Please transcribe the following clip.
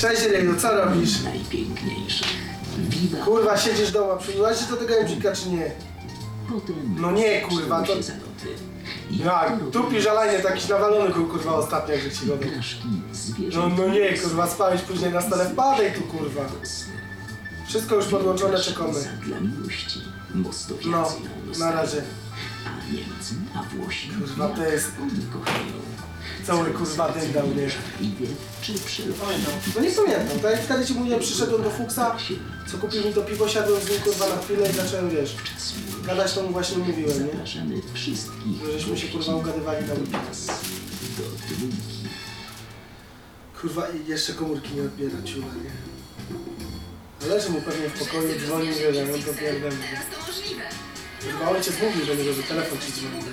Cześć Ryju, co robisz? Najpiękniejszych. Wiwa. Kurwa, siedzisz doma, przybyłaś się do tego emcika czy nie? Potem No nie, kurwa, to- się zaloty. Jak, tu piżalajnie takiś nawalony był kurwa ostatnio, jak ci Igraszki, No, no nie, kurwa, spałeś później na stole, wpadaj tu kurwa. Wszystko już podłączone, czekamy. Dla miłości. Mostowiacy No, ją na dostają. razie. A Niemcy, a Włosi. Kurwa, to jest- Oni kochają. Cały kurwa dał, nie? No nie pamiętam, tak jak wtedy ci mówiłem, przyszedłem do Fuksa, co kupił mi to piwo, siadłem z nim kurwa na chwilę i zacząłem, wiesz, gadać to mu właśnie mówiłem, nie? Że żeśmy się kurwa ugadywali tam. Kurwa i jeszcze komórki nie odbiera ciula, nie? Leży mu pewnie w pokoju, dzwoni, wiesz, jak on to pierdolę. Teraz to możliwe. Chyba ojciec mówił do niego, że telefon ci dzwoni.